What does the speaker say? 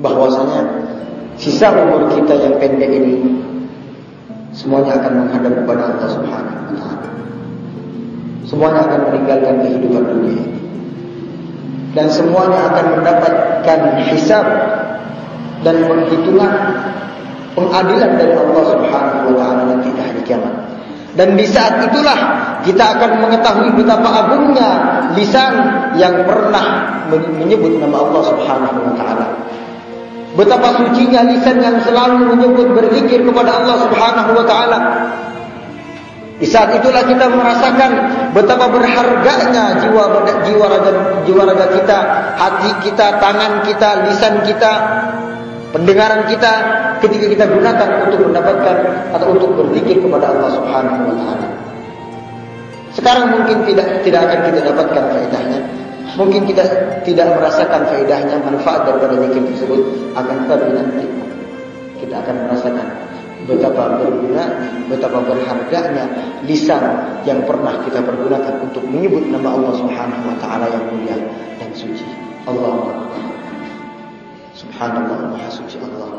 bahwasanya sisa umur kita yang pendek ini semuanya akan menghadap kepada Allah Subhanahu wa taala. Semuanya akan meninggalkan kehidupan dunia ini. Dan semuanya akan mendapatkan hisab dan penghitungan pengadilan dari Allah Subhanahu wa taala nanti di hari kiamat. Dan di saat itulah kita akan mengetahui betapa agungnya lisan yang pernah menyebut nama Allah Subhanahu wa taala. Betapa sucinya lisan yang selalu menyebut berzikir kepada Allah Subhanahu wa taala. Di saat itulah kita merasakan betapa berharganya jiwa jiwa raga jiwa raga kita, hati kita, tangan kita, lisan kita, pendengaran kita ketika kita gunakan untuk mendapatkan atau untuk berzikir kepada Allah Subhanahu wa taala. Sekarang mungkin tidak tidak akan kita dapatkan faedahnya, Mungkin kita tidak merasakan faedahnya, manfaat daripada zikir tersebut, akan tetapi nanti kita akan merasakan betapa berguna, betapa berharganya lisan yang pernah kita pergunakan untuk menyebut nama Allah Subhanahu wa taala yang mulia dan suci. Allah Subhanallah Maha suci Allah.